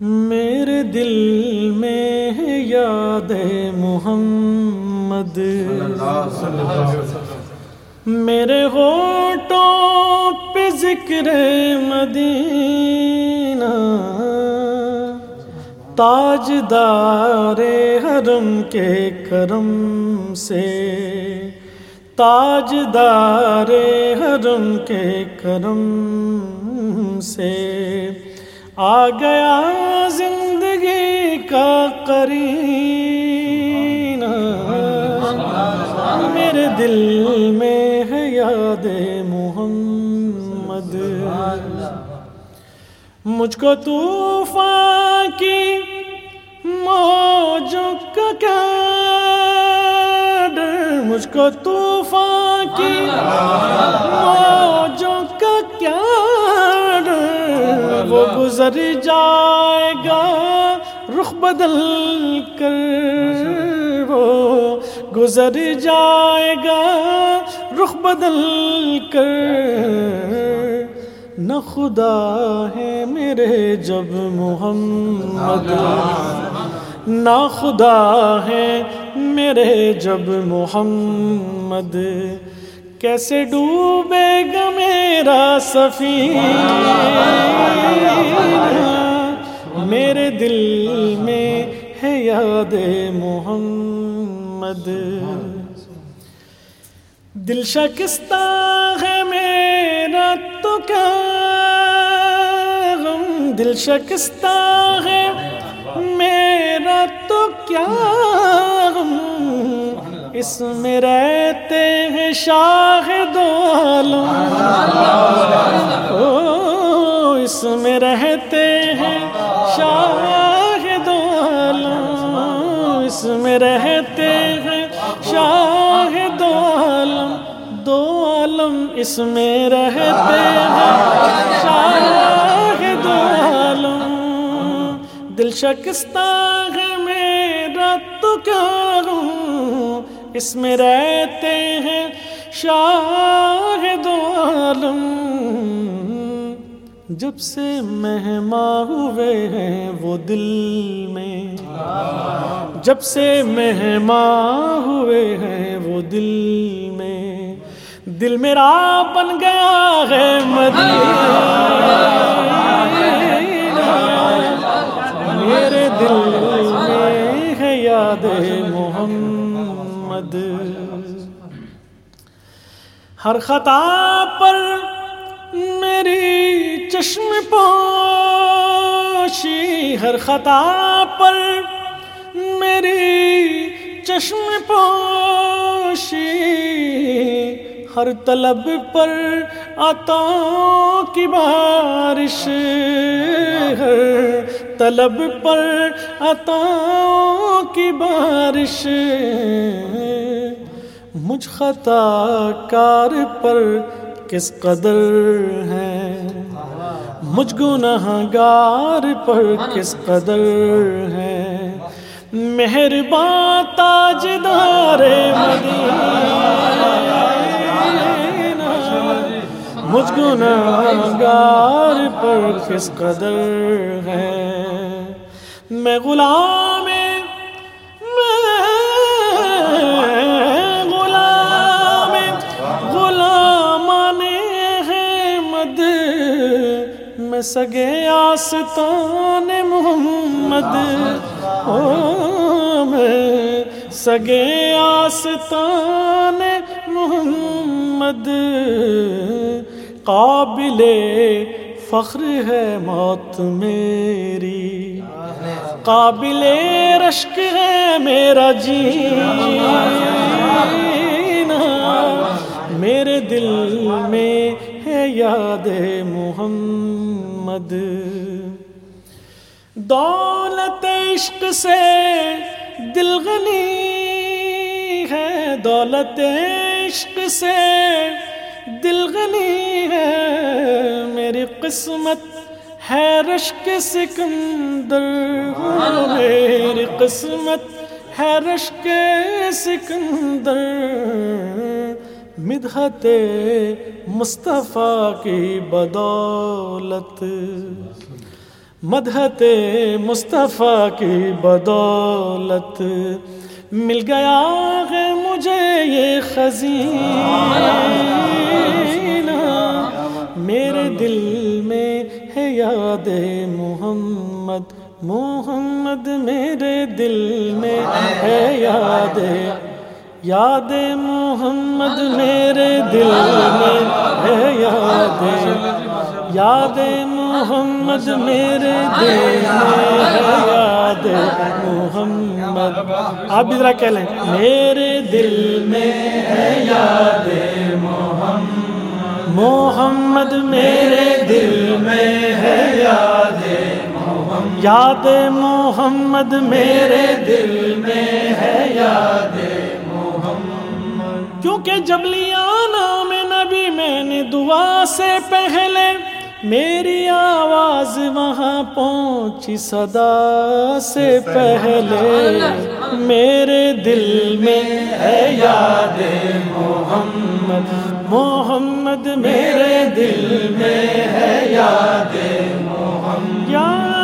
میرے دل میں ہے یاد محمد۔ میرے ہوٹوں پہ ذکر مدینہ۔ تاج دار حرم کے کرم سے۔ تاج دار حرم کے کرم سے۔ آ گیا زندگی کا قرین میرے دل میں ہے یاد محمد۔ مجھ کو طوفان کی موجوں کا کیا ڈر۔ مجھ کو طوفان کی موجوں وہ گزر جائے گا رخ بدل کر وہ گزر جائے گا رخ بدل کر نہ خدا ہے میرے جب محمد نہ خدا ہے میرے جب محمد۔ کیسے ڈوبے گا میرا سفینہ میرے دل میں ہے یاد محمد دل شکستہ ہے میرا تو کیا غم؟ دل شکستہ ہے میرا تو کیا غم اس میں رہتے ہیں شاہ دو او، اس میں رہتے ہیں شاہ دو اس میں رہتے ہیں شاہ دو عالم۔ دو عالم اس میں رہتے ہیں شاہ دو عالم۔ دل شکستہ ہے میرا تو کیا ہوں اس میں رہتے ہیں شاہ عالم۔ جب سے مہماں ہوئے ہیں وہ دل میں۔ جب سے مہماں ہوئے ہیں وہ دل میں۔ دل میرا بن گیا ہے مدینہ۔ میرے دل میں ہے یاد محمد۔ ہر خطا پر میری چشم پوشی، ہر خطا پر میری چشم پوشی، ہر طلب پر عطا کی بارش، ہر طلب پر عطا کی بارش۔ مجھ خطا کار پر کس قدر ہے؟ مجھ گناہ گار پر کس قدر ہے؟ مہربان تاج دار مجھ گناہ پر کس قدر ہے۔ میں غلام غلام ہیں مد میں سگے آستان محمد۔ او میں سگے آستان محمد۔ قابل فخر ہے موت میری۔ قابل رشک ہے میرا جینا میرے دل میں ہے یاد محمد۔ دولت عشق سے دل غنی ہے۔ دولت عشق سے دل غنی قسمت ہے رشک سکندر میری قسمت ہے رشک سکندر مدحت مصطفیٰ کی بدولت مدحت مصطفیٰ کی بدولت مل گیا ہے مجھے یہ خزینہ میرے دل یاد محمد محمد میرے دل میں ہے یاد یاد محمد میرے دل میں ہے یاد یاد محمد میرے دل میں ہے یاد محمد، آپ بھی ذرا کہہ لیں، میرے دل میں ہے یاد محمد محمد میرے دل میں ہے یاد محمد یاد محمد میرے دل میں ہے یاد کیونکہ جب لیا نام نبی میں نے دعا سے پہلے میری آواز وہاں پہنچی صدا سے پہلے۔ میرے دل میں ہے یاد محمد۔ محمد میرے دل میں ہے یاد محمد۔ یاد